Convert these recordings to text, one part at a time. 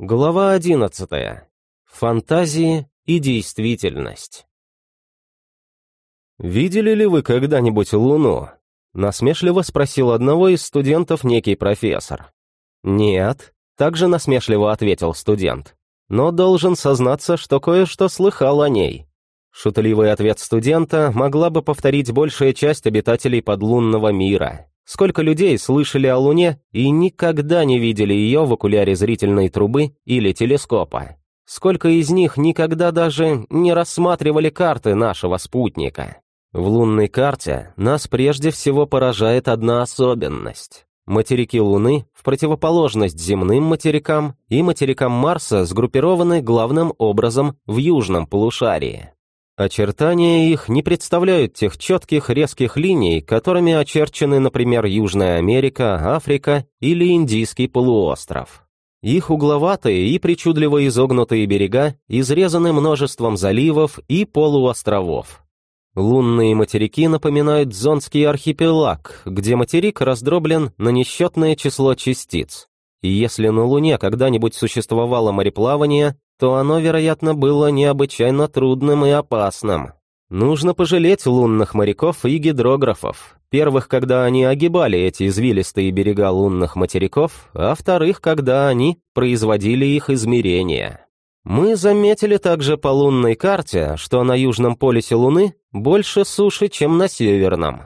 Глава 11. Фантазии и действительность. «Видели ли вы когда-нибудь Луну?» — насмешливо спросил одного из студентов некий профессор. «Нет», — также насмешливо ответил студент. «Но должен сознаться, что кое-что слыхал о ней». Шутливый ответ студента могла бы повторить большая часть обитателей подлунного мира. Сколько людей слышали о Луне и никогда не видели ее в окуляре зрительной трубы или телескопа? Сколько из них никогда даже не рассматривали карты нашего спутника? В лунной карте нас прежде всего поражает одна особенность. Материки Луны, в противоположность земным материкам и материкам Марса, сгруппированы главным образом в южном полушарии. Очертания их не представляют тех четких резких линий, которыми очерчены, например, Южная Америка, Африка или Индийский полуостров. Их угловатые и причудливо изогнутые берега изрезаны множеством заливов и полуостровов. Лунные материки напоминают Зонский архипелаг, где материк раздроблен на несчетное число частиц. И если на Луне когда-нибудь существовало мореплавание, то оно, вероятно, было необычайно трудным и опасным. Нужно пожалеть лунных моряков и гидрографов. Первых, когда они огибали эти извилистые берега лунных материков, а вторых, когда они производили их измерения. Мы заметили также по лунной карте, что на южном полюсе Луны больше суши, чем на северном.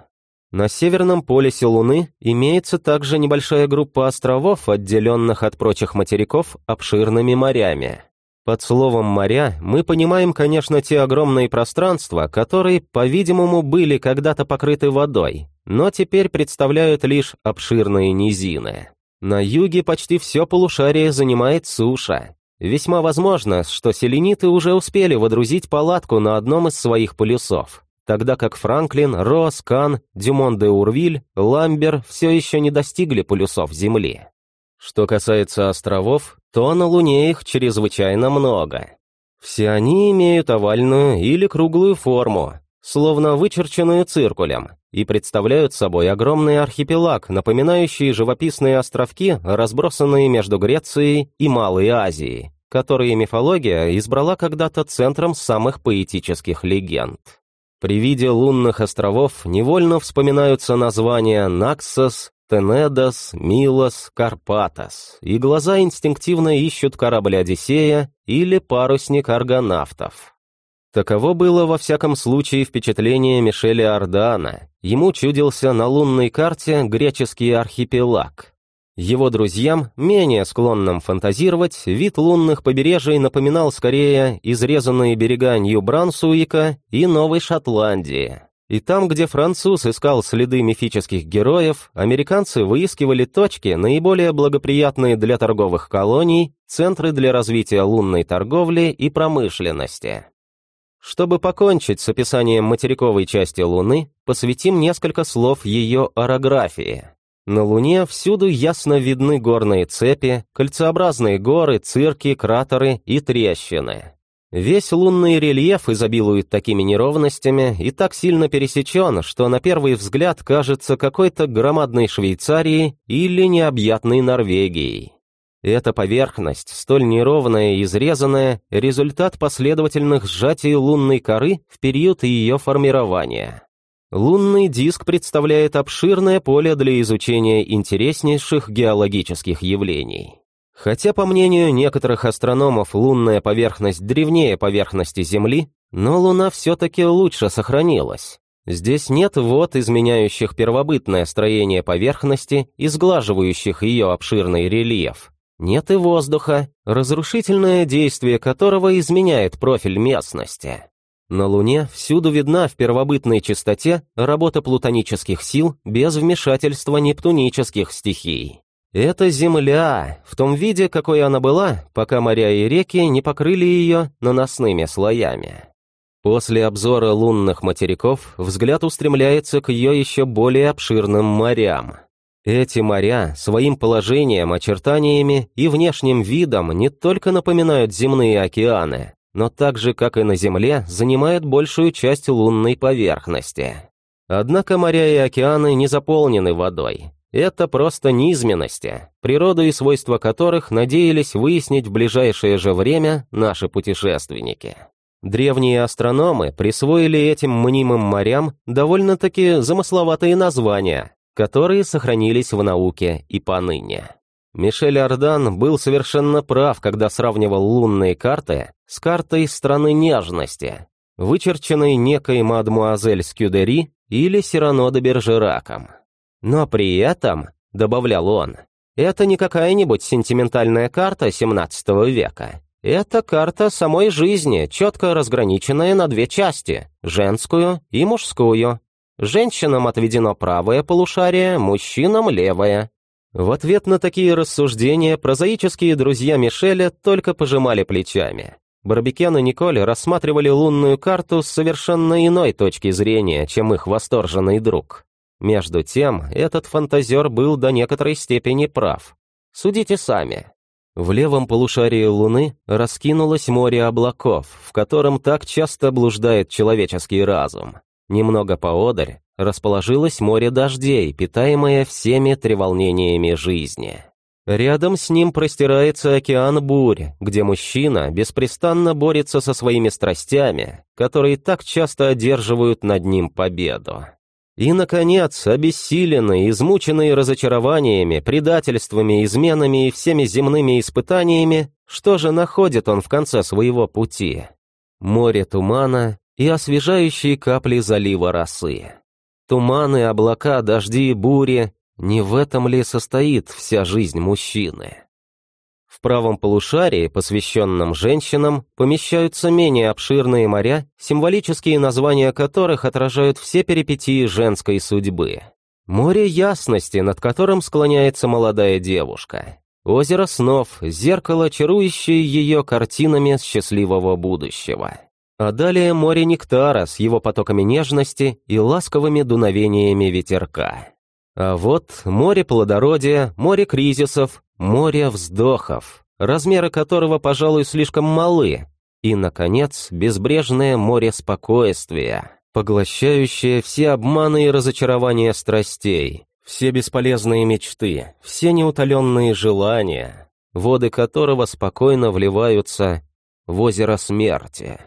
На северном полюсе Луны имеется также небольшая группа островов, отделенных от прочих материков обширными морями. Под словом «моря» мы понимаем, конечно, те огромные пространства, которые, по-видимому, были когда-то покрыты водой, но теперь представляют лишь обширные низины. На юге почти все полушарие занимает суша. Весьма возможно, что селениты уже успели водрузить палатку на одном из своих полюсов, тогда как Франклин, Росс, Кан, Дюмон де Урвиль, Ламбер все еще не достигли полюсов Земли. Что касается островов, то на Луне их чрезвычайно много. Все они имеют овальную или круглую форму, словно вычерченную циркулем, и представляют собой огромный архипелаг, напоминающий живописные островки, разбросанные между Грецией и Малой Азией, которые мифология избрала когда-то центром самых поэтических легенд. При виде лунных островов невольно вспоминаются названия Наксос, Тенедос, Милос, Карпатос, и глаза инстинктивно ищут корабль Одиссея или парусник аргонавтов. Таково было во всяком случае впечатление Мишеля Ордана. Ему чудился на лунной карте греческий архипелаг. Его друзьям, менее склонным фантазировать, вид лунных побережий напоминал скорее изрезанные берега Нью-Брансуика и Новой Шотландии. И там, где француз искал следы мифических героев, американцы выискивали точки, наиболее благоприятные для торговых колоний, центры для развития лунной торговли и промышленности. Чтобы покончить с описанием материковой части Луны, посвятим несколько слов ее орографии. На Луне всюду ясно видны горные цепи, кольцеобразные горы, цирки, кратеры и трещины. Весь лунный рельеф изобилует такими неровностями и так сильно пересечен, что на первый взгляд кажется какой-то громадной Швейцарией или необъятной Норвегией. Эта поверхность, столь неровная и изрезанная, результат последовательных сжатий лунной коры в период ее формирования. Лунный диск представляет обширное поле для изучения интереснейших геологических явлений. Хотя, по мнению некоторых астрономов, лунная поверхность древнее поверхности Земли, но Луна все-таки лучше сохранилась. Здесь нет вод, изменяющих первобытное строение поверхности и сглаживающих ее обширный рельеф. Нет и воздуха, разрушительное действие которого изменяет профиль местности. На Луне всюду видна в первобытной чистоте работа плутонических сил без вмешательства нептунических стихий. Это Земля, в том виде, какой она была, пока моря и реки не покрыли ее наносными слоями. После обзора лунных материков взгляд устремляется к ее еще более обширным морям. Эти моря своим положением, очертаниями и внешним видом не только напоминают земные океаны, но так же, как и на Земле, занимают большую часть лунной поверхности. Однако моря и океаны не заполнены водой, Это просто низменности, природу и свойства которых надеялись выяснить в ближайшее же время наши путешественники. Древние астрономы присвоили этим мнимым морям довольно-таки замысловатые названия, которые сохранились в науке и поныне. Мишель Ардан был совершенно прав, когда сравнивал лунные карты с картой страны нежности, вычерченной некой мадмуазель Скюдери или Сирано де Бержераком. Но при этом, добавлял он, это не какая-нибудь сентиментальная карта XVII века. Это карта самой жизни, четко разграниченная на две части – женскую и мужскую. Женщинам отведено правое полушарие, мужчинам – левое. В ответ на такие рассуждения прозаические друзья Мишеля только пожимали плечами. Барбекен и Николь рассматривали лунную карту с совершенно иной точки зрения, чем их восторженный друг. Между тем, этот фантазер был до некоторой степени прав. Судите сами. В левом полушарии Луны раскинулось море облаков, в котором так часто блуждает человеческий разум. Немного поодаль расположилось море дождей, питаемое всеми треволнениями жизни. Рядом с ним простирается океан бурь, где мужчина беспрестанно борется со своими страстями, которые так часто одерживают над ним победу. И, наконец, обессиленный, измученный разочарованиями, предательствами, изменами и всеми земными испытаниями, что же находит он в конце своего пути? Море тумана и освежающие капли залива росы. Туманы, облака, дожди и бури — не в этом ли состоит вся жизнь мужчины? В правом полушарии, посвященном женщинам, помещаются менее обширные моря, символические названия которых отражают все перипетии женской судьбы. Море ясности, над которым склоняется молодая девушка. Озеро снов, зеркало, чарующее ее картинами счастливого будущего. А далее море нектара с его потоками нежности и ласковыми дуновениями ветерка. А вот море плодородия, море кризисов, море вздохов, размеры которого, пожалуй, слишком малы. И, наконец, безбрежное море спокойствия, поглощающее все обманы и разочарования страстей, все бесполезные мечты, все неутоленные желания, воды которого спокойно вливаются в озеро смерти.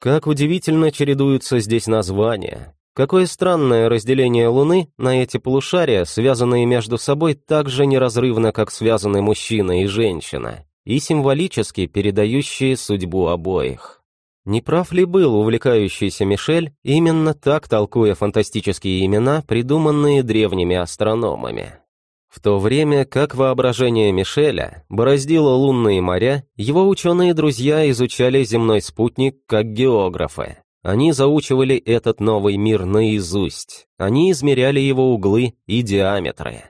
Как удивительно чередуются здесь названия. Какое странное разделение Луны на эти полушария, связанные между собой так же неразрывно, как связаны мужчина и женщина, и символически передающие судьбу обоих. Не прав ли был увлекающийся Мишель, именно так толкуя фантастические имена, придуманные древними астрономами? В то время как воображение Мишеля бороздило лунные моря, его ученые-друзья изучали земной спутник как географы. Они заучивали этот новый мир наизусть. Они измеряли его углы и диаметры.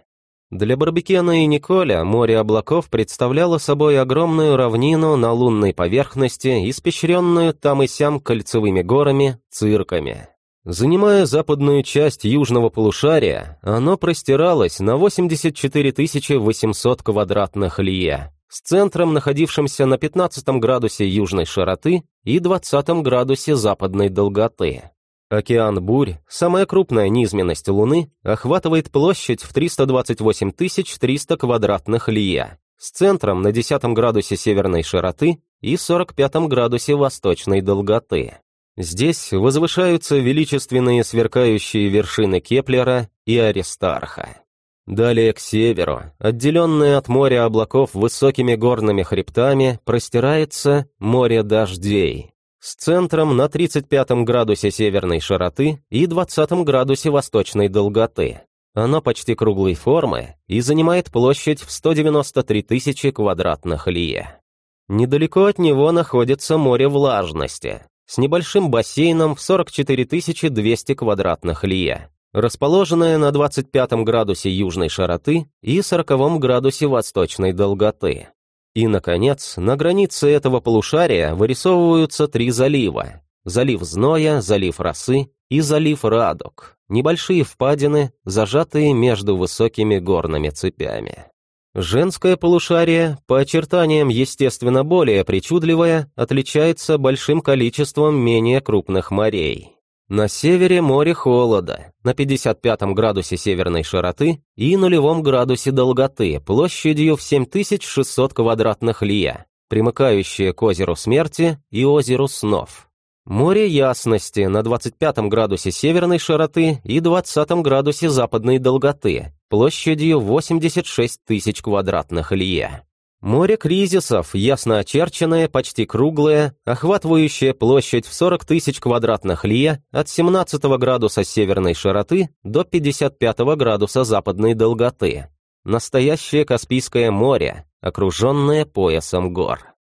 Для Барбекена и Николя море облаков представляло собой огромную равнину на лунной поверхности, испещренную там и сям кольцевыми горами, цирками. Занимая западную часть южного полушария, оно простиралось на 84 800 квадратных лье, с центром, находившимся на 15 градусе южной широты и 20 градусе западной долготы. Океан Бурь, самая крупная низменность Луны, охватывает площадь в 328 300 квадратных лье, с центром на 10 градусе северной широты и 45 градусе восточной долготы. Здесь возвышаются величественные сверкающие вершины Кеплера и Аристарха. Далее к северу, отделенное от моря облаков высокими горными хребтами, простирается море дождей, с центром на 35 градусе северной широты и 20 градусе восточной долготы. Оно почти круглой формы и занимает площадь в 193 тысячи квадратных лье. Недалеко от него находится море влажности, с небольшим бассейном в 44 200 квадратных лье, расположенное на 25 градусе южной широты и 40 градусе восточной долготы. И, наконец, на границе этого полушария вырисовываются три залива. Залив Зноя, залив Росы и залив Радуг. Небольшие впадины, зажатые между высокими горными цепями. Женское полушарие, по очертаниям естественно более причудливое, отличается большим количеством менее крупных морей. На севере море холода, на 55 градусе северной широты и нулевом градусе долготы, площадью в 7600 квадратных лия, примыкающее к озеру Смерти и озеру Снов. Море ясности на 25 градусе северной широты и 20 градусе западной долготы, площадью 86 тысяч квадратных лье. Море кризисов, ясно очерченное, почти круглое, охватывающее площадь в 40 тысяч квадратных лье от 17 градуса северной широты до 55 градуса западной долготы. Настоящее Каспийское море, окруженное поясом гор.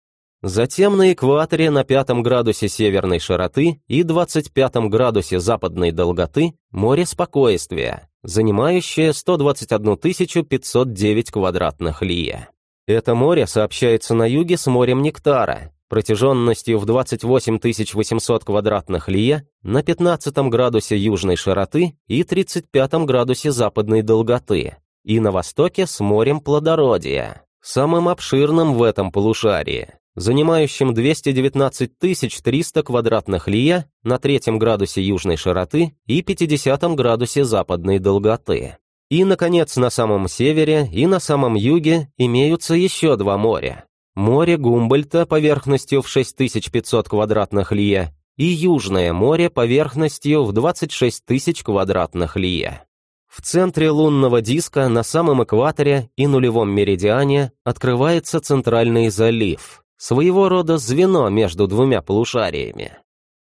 Затем на экваторе на 5 градусе северной широты и 25 градусе западной долготы море спокойствия, занимающее 121 509 квадратных лье. Это море сообщается на юге с морем Нектара, протяженностью в 28 800 квадратных лье на 15 градусе южной широты и 35 градусе западной долготы, и на востоке с морем Плодородия, самым обширным в этом полушарии, занимающим 219 300 квадратных лье на третьем градусе южной широты и 50 градусе западной долготы. И, наконец, на самом севере и на самом юге имеются еще два моря. Море Гумбольта поверхностью в 6500 квадратных лье и Южное море поверхностью в 26 тысяч квадратных лье. В центре лунного диска на самом экваторе и нулевом меридиане открывается центральный залив, своего рода звено между двумя полушариями.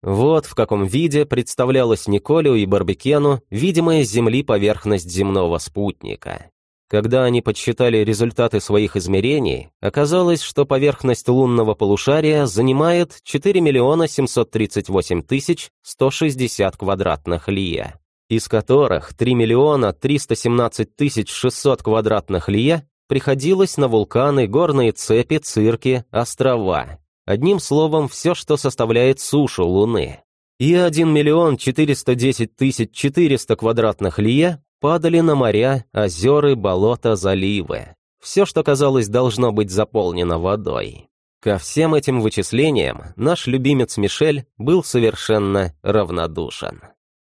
Вот в каком виде представлялась Николю и Барбекену видимая с Земли поверхность земного спутника. Когда они подсчитали результаты своих измерений, оказалось, что поверхность лунного полушария занимает 4 миллиона 738 тысяч 160 квадратных лия, из которых 3 миллиона 317 тысяч 600 квадратных лия приходилось на вулканы, горные цепи, цирки, острова. Одним словом, все, что составляет сушу Луны. И 1 миллион 410 тысяч 400 квадратных лье падали на моря, озера, болота, заливы. Все, что казалось должно быть заполнено водой. Ко всем этим вычислениям наш любимец Мишель был совершенно равнодушен.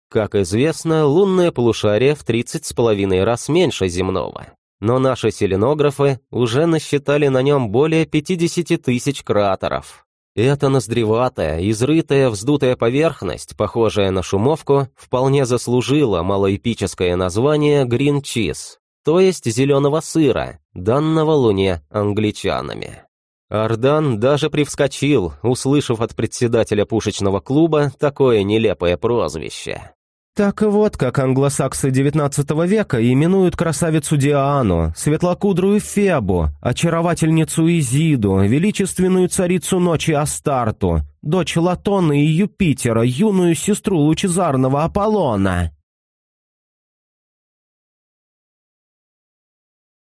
Как известно, лунное полушарие в 30 с половиной раз меньше земного но наши селенографы уже насчитали на нем более 50 тысяч кратеров. Эта ноздреватая, изрытая, вздутая поверхность, похожая на шумовку, вполне заслужила малоэпическое название «Грин Чиз», то есть зеленого сыра, данного Луне англичанами. Ардан даже привскочил, услышав от председателя пушечного клуба такое нелепое прозвище. Так вот, как англосаксы XIX века именуют красавицу Диану, светлокудрую Фебу, очаровательницу Изиду, величественную царицу ночи Астарту, дочь Латона и Юпитера, юную сестру лучезарного Аполлона.